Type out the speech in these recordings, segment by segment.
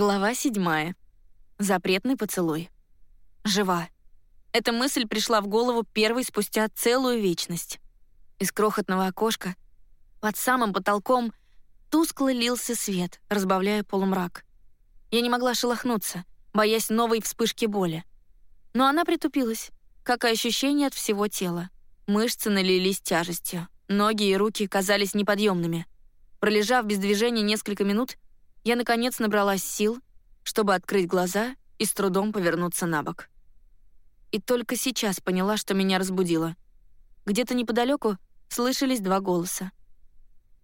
Глава седьмая. Запретный поцелуй. Жива. Эта мысль пришла в голову первой спустя целую вечность. Из крохотного окошка под самым потолком тускло лился свет, разбавляя полумрак. Я не могла шелохнуться, боясь новой вспышки боли. Но она притупилась, как и ощущение от всего тела. Мышцы налились тяжестью, ноги и руки казались неподъемными. Пролежав без движения несколько минут, я, наконец, набралась сил, чтобы открыть глаза и с трудом повернуться на бок. И только сейчас поняла, что меня разбудило. Где-то неподалеку слышались два голоса.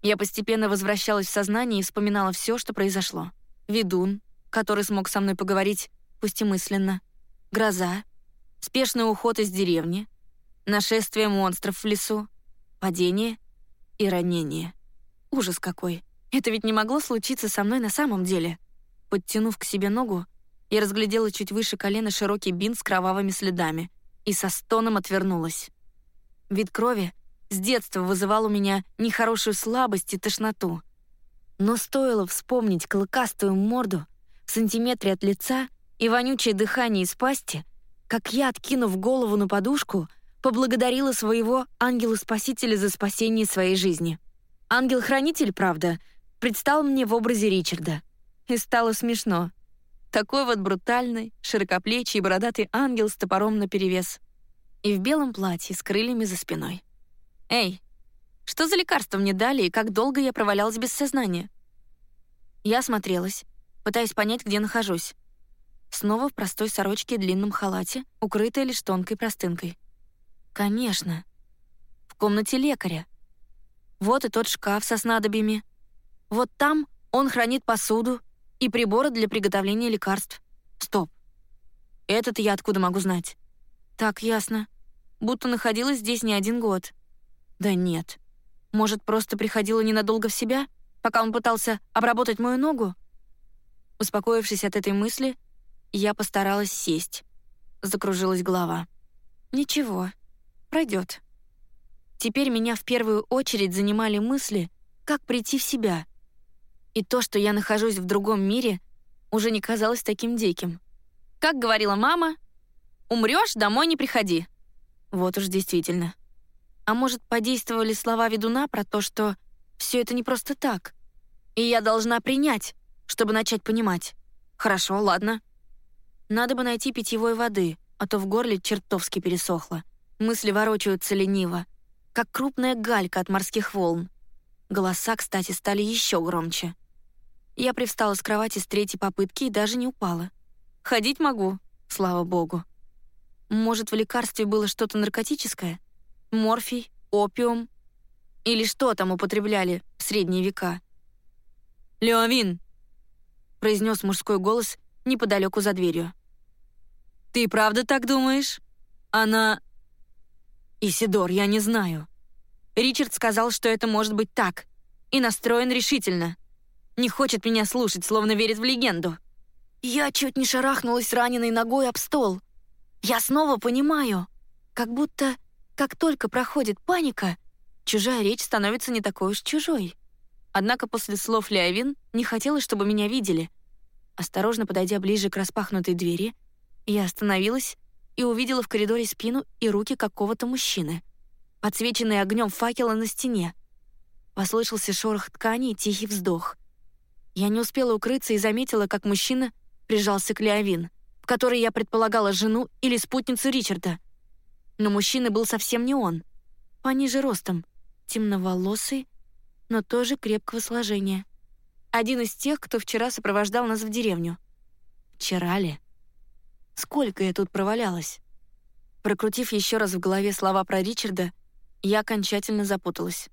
Я постепенно возвращалась в сознание и вспоминала все, что произошло. Ведун, который смог со мной поговорить, пусть и мысленно. Гроза, спешный уход из деревни, нашествие монстров в лесу, падение и ранение. Ужас какой. Это ведь не могло случиться со мной на самом деле. Подтянув к себе ногу, я разглядела чуть выше колена широкий бинт с кровавыми следами и со стоном отвернулась. Вид крови с детства вызывал у меня нехорошую слабость и тошноту. Но стоило вспомнить клыкастую морду в сантиметре от лица и вонючее дыхание из пасти, как я, откинув голову на подушку, поблагодарила своего ангела-спасителя за спасение своей жизни. Ангел-хранитель, правда, предстал мне в образе Ричарда. И стало смешно. Такой вот брутальный, широкоплечий бородатый ангел с топором наперевес. И в белом платье с крыльями за спиной. «Эй, что за лекарство мне дали и как долго я провалялась без сознания?» Я осмотрелась, пытаясь понять, где нахожусь. Снова в простой сорочке и длинном халате, укрытая лишь тонкой простынкой. Конечно. В комнате лекаря. Вот и тот шкаф со снадобьями. Вот там он хранит посуду и приборы для приготовления лекарств. Стоп. Этот я откуда могу знать? Так, ясно. Будто находилась здесь не один год. Да нет. Может, просто приходила ненадолго в себя, пока он пытался обработать мою ногу? Успокоившись от этой мысли, я постаралась сесть. Закружилась голова. Ничего, пройдет. Теперь меня в первую очередь занимали мысли, как прийти в себя. И то, что я нахожусь в другом мире, уже не казалось таким диким. Как говорила мама, «Умрёшь, домой не приходи». Вот уж действительно. А может, подействовали слова ведуна про то, что все это не просто так, и я должна принять, чтобы начать понимать. Хорошо, ладно. Надо бы найти питьевой воды, а то в горле чертовски пересохло. Мысли ворочаются лениво как крупная галька от морских волн. Голоса, кстати, стали еще громче. Я привстала с кровати с третьей попытки и даже не упала. Ходить могу, слава богу. Может, в лекарстве было что-то наркотическое? Морфий, опиум? Или что там употребляли в средние века? «Леовин!» — произнес мужской голос неподалеку за дверью. «Ты правда так думаешь? Она «Исидор, я не знаю». Ричард сказал, что это может быть так, и настроен решительно. Не хочет меня слушать, словно верит в легенду. Я чуть не шарахнулась раненой ногой об стол. Я снова понимаю. Как будто, как только проходит паника, чужая речь становится не такой уж чужой. Однако после слов Леовин не хотела, чтобы меня видели. Осторожно подойдя ближе к распахнутой двери, я остановилась и увидела в коридоре спину и руки какого-то мужчины, подсвеченные огнем факела на стене. Послышался шорох ткани и тихий вздох. Я не успела укрыться и заметила, как мужчина прижался к Леовин, в которой я предполагала жену или спутницу Ричарда. Но мужчина был совсем не он. Пониже ростом, темноволосый, но тоже крепкого сложения. Один из тех, кто вчера сопровождал нас в деревню. Вчера ли? Сколько я тут провалялась? Прокрутив еще раз в голове слова про Ричарда, я окончательно запуталась.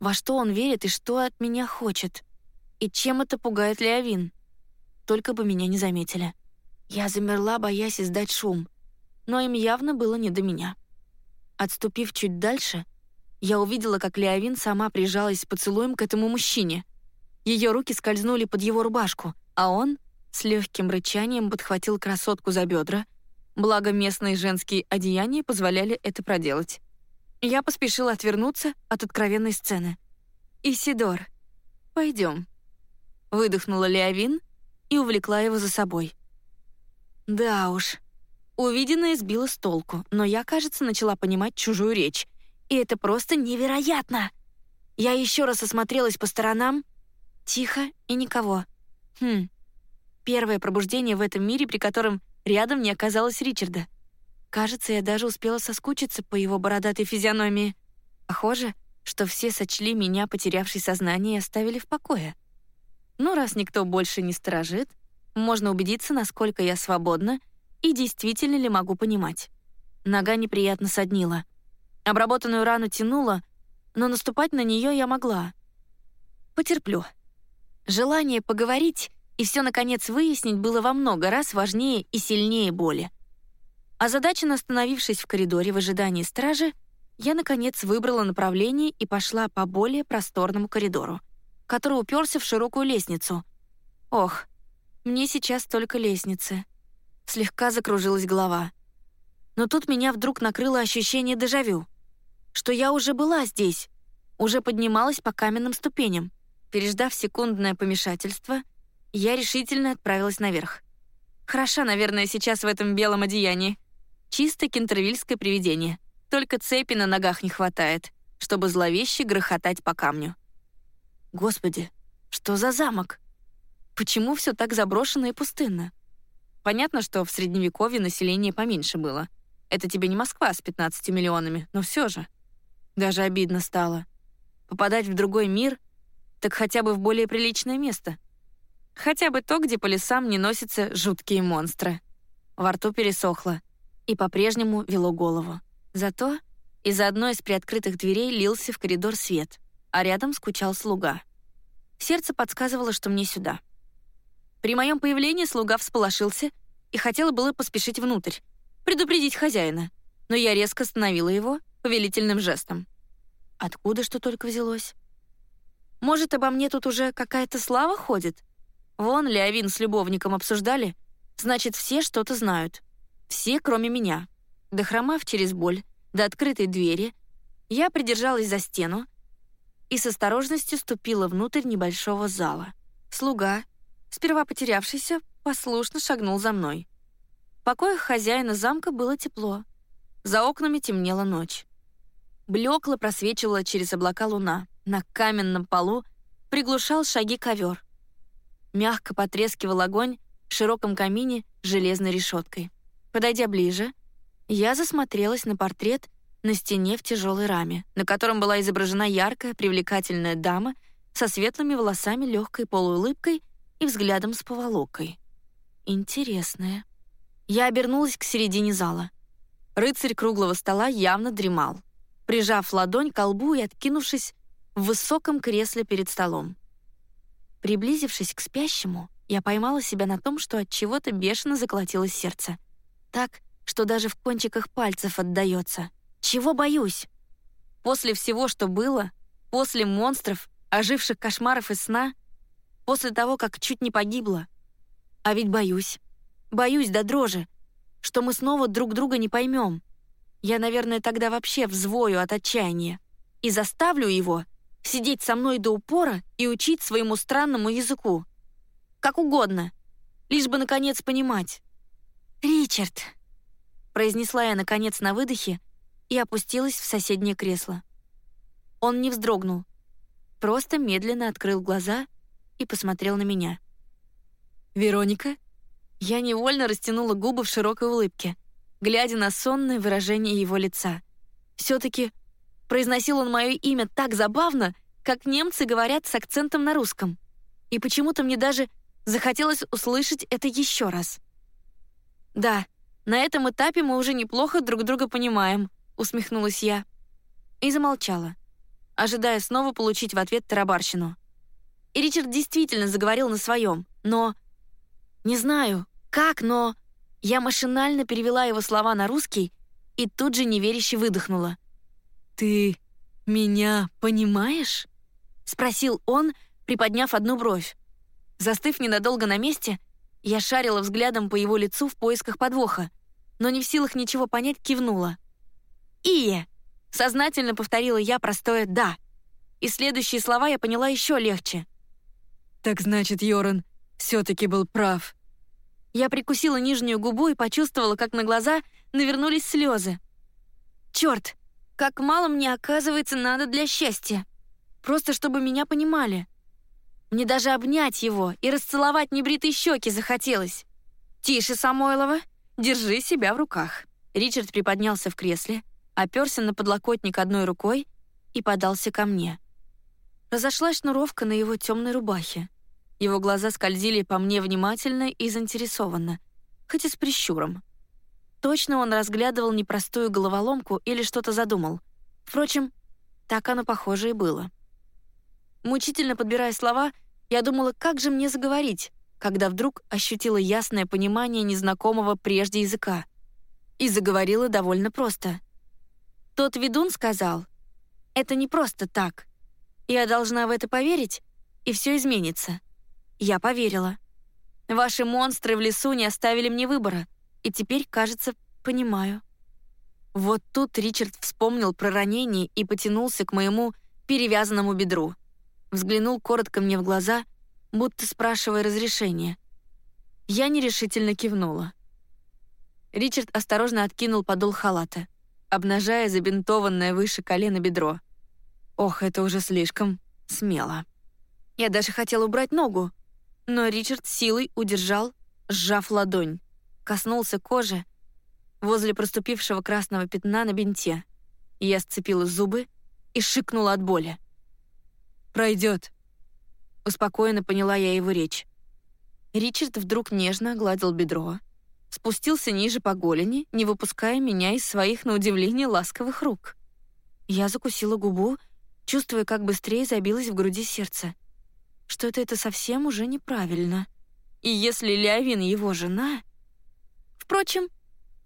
Во что он верит и что от меня хочет? И чем это пугает Леовин? Только бы меня не заметили. Я замерла, боясь издать шум, но им явно было не до меня. Отступив чуть дальше, я увидела, как Леовин сама прижалась поцелуем к этому мужчине. Ее руки скользнули под его рубашку, а он с легким рычанием подхватил красотку за бедра, благо местные женские одеяния позволяли это проделать. Я поспешила отвернуться от откровенной сцены. «Исидор, пойдем», — выдохнула Леовин и увлекла его за собой. Да уж, увиденное сбило с толку, но я, кажется, начала понимать чужую речь. И это просто невероятно! Я еще раз осмотрелась по сторонам. Тихо и никого. Хм. Первое пробуждение в этом мире, при котором рядом не оказалось Ричарда. Кажется, я даже успела соскучиться по его бородатой физиономии. Похоже, что все сочли меня, потерявшей сознание, и оставили в покое. Но раз никто больше не сторожит, можно убедиться, насколько я свободна и действительно ли могу понимать. Нога неприятно соднила. Обработанную рану тянула, но наступать на нее я могла. Потерплю. Желание поговорить и все наконец выяснить было во много раз важнее и сильнее боли. Задача, остановившись в коридоре в ожидании стражи, я, наконец, выбрала направление и пошла по более просторному коридору, который уперся в широкую лестницу. Ох, мне сейчас только лестницы. Слегка закружилась голова. Но тут меня вдруг накрыло ощущение дежавю, что я уже была здесь, уже поднималась по каменным ступеням. Переждав секундное помешательство, я решительно отправилась наверх. Хороша, наверное, сейчас в этом белом одеянии. Чисто кентервильское привидение. Только цепи на ногах не хватает, чтобы зловеще грохотать по камню. Господи, что за замок? Почему все так заброшено и пустынно? Понятно, что в Средневековье население поменьше было. Это тебе не Москва с 15 миллионами, но все же. Даже обидно стало. Попадать в другой мир, так хотя бы в более приличное место. Хотя бы то, где по лесам не носятся жуткие монстры. Во рту пересохло и по-прежнему вело голову. Зато из одной из приоткрытых дверей лился в коридор свет, а рядом скучал слуга. Сердце подсказывало, что мне сюда. При моем появлении слуга всполошился и хотел было поспешить внутрь, предупредить хозяина, но я резко остановила его повелительным жестом. Откуда что только взялось? Может, обо мне тут уже какая-то слава ходит? Вон Леовин с любовником обсуждали, значит, все что-то знают. Все, кроме меня. Дохромав через боль до открытой двери, я придержалась за стену и с осторожностью ступила внутрь небольшого зала. Слуга, сперва потерявшийся, послушно шагнул за мной. В покоях хозяина замка было тепло. За окнами темнела ночь. Блекло просвечивала через облака луна. На каменном полу приглушал шаги ковер. Мягко потрескивал огонь в широком камине железной решеткой. Подойдя ближе, я засмотрелась на портрет на стене в тяжелой раме, на котором была изображена яркая, привлекательная дама со светлыми волосами, легкой полуулыбкой и взглядом с поволокой. Интересная. Я обернулась к середине зала. Рыцарь круглого стола явно дремал, прижав ладонь к лбу и откинувшись в высоком кресле перед столом. Приблизившись к спящему, я поймала себя на том, что от чего-то бешено заколотилось сердце. Так, что даже в кончиках пальцев отдаётся. Чего боюсь? После всего, что было, после монстров, оживших кошмаров и сна, после того, как чуть не погибла. А ведь боюсь. Боюсь до дрожи, что мы снова друг друга не поймем. Я, наверное, тогда вообще взвою от отчаяния и заставлю его сидеть со мной до упора и учить своему странному языку. Как угодно, лишь бы, наконец, понимать. «Ричард», произнесла я наконец на выдохе и опустилась в соседнее кресло. Он не вздрогнул, просто медленно открыл глаза и посмотрел на меня. «Вероника?» Я невольно растянула губы в широкой улыбке, глядя на сонное выражение его лица. Все-таки произносил он мое имя так забавно, как немцы говорят с акцентом на русском. И почему-то мне даже захотелось услышать это еще раз. Да, на этом этапе мы уже неплохо друг друга понимаем», — усмехнулась я. И замолчала, ожидая снова получить в ответ тарабарщину. И Ричард действительно заговорил на своем, но... Не знаю, как, но... Я машинально перевела его слова на русский и тут же неверяще выдохнула. «Ты меня понимаешь?» — спросил он, приподняв одну бровь. Застыв ненадолго на месте, я шарила взглядом по его лицу в поисках подвоха, но не в силах ничего понять, кивнула. «Ие!» — сознательно повторила я простое «да». И следующие слова я поняла еще легче. «Так значит, Йоран, все-таки был прав. Я прикусила нижнюю губу и почувствовала, как на глаза навернулись слезы. Черт, как мало мне, оказывается, надо для счастья. Просто чтобы меня понимали. Мне даже обнять его и расцеловать небритые щеки захотелось. «Тише, Самойлова, держи себя в руках». Ричард приподнялся в кресле, оперся на подлокотник одной рукой и подался ко мне. Разошлась шнуровка на его темной рубахе. Его глаза скользили по мне внимательно и заинтересованно, хоть и с прищуром. Точно он разглядывал непростую головоломку или что-то задумал. Впрочем, так оно похоже и было. Мучительно подбирая слова, я думала, как же мне заговорить, когда вдруг ощутила ясное понимание незнакомого прежде языка. И заговорила довольно просто. Тот ведун сказал, «Это не просто так. Я должна в это поверить, и все изменится». Я поверила. Ваши монстры в лесу не оставили мне выбора, и теперь, кажется, понимаю. Вот тут Ричард вспомнил про ранение и потянулся к моему перевязанному бедру. Взглянул коротко мне в глаза, будто спрашивая разрешения. Я нерешительно кивнула. Ричард осторожно откинул подол халата, обнажая забинтованное выше колена бедро. Ох, это уже слишком смело. Я даже хотела убрать ногу, но Ричард силой удержал, сжав ладонь, коснулся кожи возле проступившего красного пятна на бинте. Я сцепила зубы и шикнула от боли. «Пройдет», — успокоенно поняла я его речь. Ричард вдруг нежно гладил бедро, спустился ниже по голени, не выпуская меня из своих, на удивление, ласковых рук. Я закусила губу, чувствуя, как быстрее забилось в груди сердце что-то это совсем уже неправильно. И если Леовин его жена... Впрочем,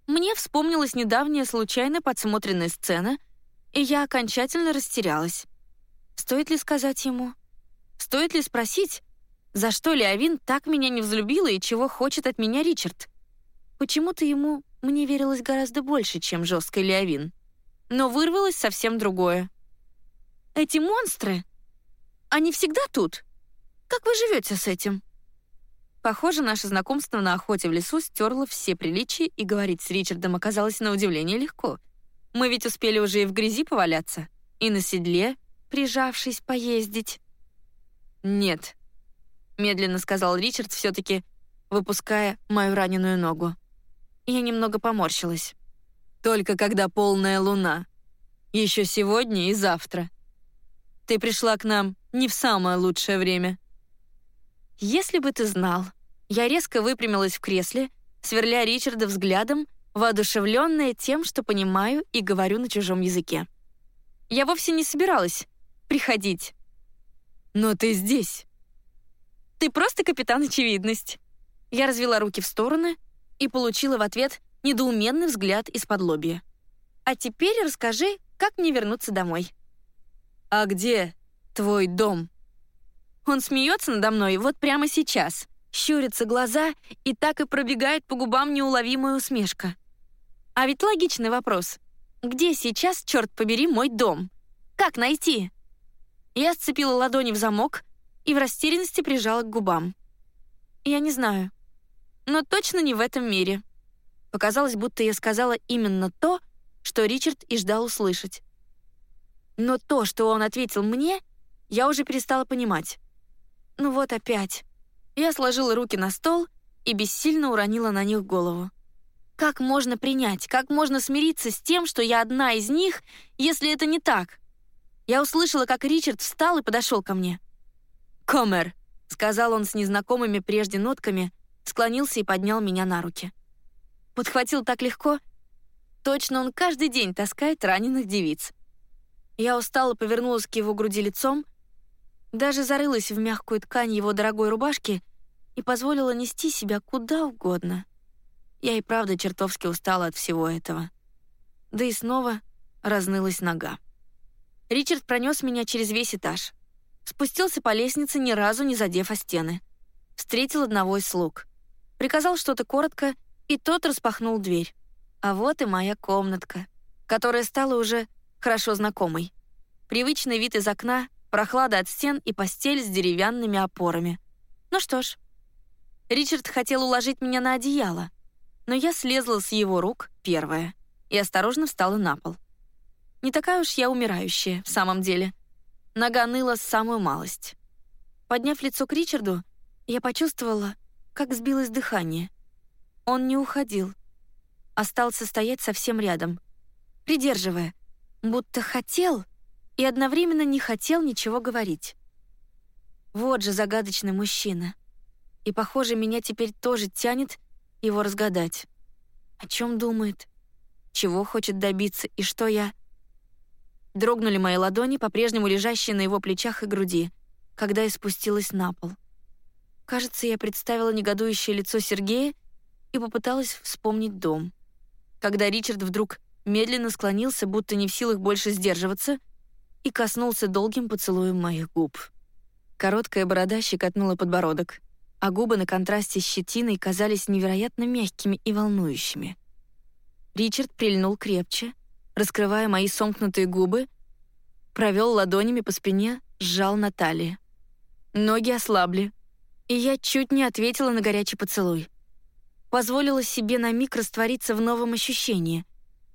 мне вспомнилась недавняя случайно подсмотренная сцена, и я окончательно растерялась. Стоит ли сказать ему? Стоит ли спросить, за что Леовин так меня не взлюбила и чего хочет от меня Ричард? Почему-то ему мне верилось гораздо больше, чем жесткий Леовин. Но вырвалось совсем другое. Эти монстры, они всегда тут. Как вы живете с этим?» Похоже, наше знакомство на охоте в лесу стерло все приличия, и говорить с Ричардом оказалось на удивление легко. Мы ведь успели уже и в грязи поваляться, и на седле, прижавшись, поездить. «Нет», — медленно сказал Ричард, все-таки выпуская мою раненую ногу. Я немного поморщилась. «Только когда полная луна. Еще сегодня и завтра. Ты пришла к нам не в самое лучшее время». «Если бы ты знал». Я резко выпрямилась в кресле, сверля Ричарда взглядом, воодушевленная тем, что понимаю и говорю на чужом языке. Я вовсе не собиралась приходить. «Но ты здесь». «Ты просто капитан очевидность». Я развела руки в стороны и получила в ответ недоуменный взгляд из-под лобья. «А теперь расскажи, как мне вернуться домой». «А где твой дом?» Он смеется надо мной вот прямо сейчас. Щурятся глаза, и так и пробегает по губам неуловимая усмешка. А ведь логичный вопрос. Где сейчас, черт побери, мой дом? Как найти? Я сцепила ладони в замок и в растерянности прижала к губам. Я не знаю. Но точно не в этом мире. Показалось, будто я сказала именно то, что Ричард и ждал услышать. Но то, что он ответил мне, я уже перестала понимать. Ну вот опять. Я сложила руки на стол и бессильно уронила на них голову. Как можно принять, как можно смириться с тем, что я одна из них, если это не так? Я услышала, как Ричард встал и подошел ко мне. «Комер», — сказал он с незнакомыми прежде нотками, склонился и поднял меня на руки. Подхватил так легко. Точно он каждый день таскает раненых девиц. Я устало повернулась к его груди лицом, даже зарылась в мягкую ткань его дорогой рубашки и позволила нести себя куда угодно. Я и правда чертовски устала от всего этого. Да и снова разнылась нога. Ричард пронес меня через весь этаж. Спустился по лестнице, ни разу не задев о стены. Встретил одного из слуг. Приказал что-то коротко, и тот распахнул дверь. А вот и моя комнатка, которая стала уже хорошо знакомой. Привычный вид из окна, Прохлада от стен и постель с деревянными опорами. Ну что ж, Ричард хотел уложить меня на одеяло, но я слезла с его рук первая и осторожно встала на пол. Не такая уж я умирающая, в самом деле. Нога ныла самую малость. Подняв лицо к Ричарду, я почувствовала, как сбилось дыхание. Он не уходил. Остался стоять совсем рядом, придерживая, будто хотел и одновременно не хотел ничего говорить. Вот же загадочный мужчина. И, похоже, меня теперь тоже тянет его разгадать. О чем думает? Чего хочет добиться и что я... Дрогнули мои ладони, по-прежнему лежащие на его плечах и груди, когда я спустилась на пол. Кажется, я представила негодующее лицо Сергея и попыталась вспомнить дом. Когда Ричард вдруг медленно склонился, будто не в силах больше сдерживаться, и коснулся долгим поцелуем моих губ. Короткая борода щекотнула подбородок, а губы на контрасте с щетиной казались невероятно мягкими и волнующими. Ричард прильнул крепче, раскрывая мои сомкнутые губы, провел ладонями по спине, сжал на талии. Ноги ослабли, и я чуть не ответила на горячий поцелуй. Позволила себе на миг раствориться в новом ощущении,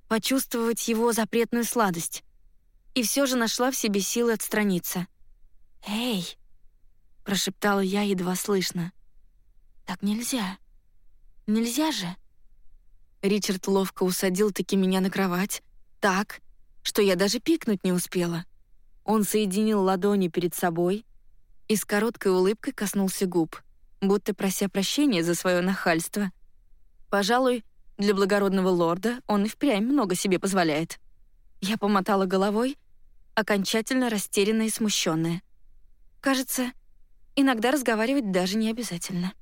почувствовать его запретную сладость. И все же нашла в себе силы отстраниться. «Эй!» — прошептала я едва слышно. «Так нельзя. Нельзя же». Ричард ловко усадил таки меня на кровать, так, что я даже пикнуть не успела. Он соединил ладони перед собой и с короткой улыбкой коснулся губ, будто прося прощения за свое нахальство. Пожалуй, для благородного лорда он и впрямь много себе позволяет. Я помотала головой, окончательно растерянная и смущенная. Кажется, Иногда разговаривать даже не обязательно.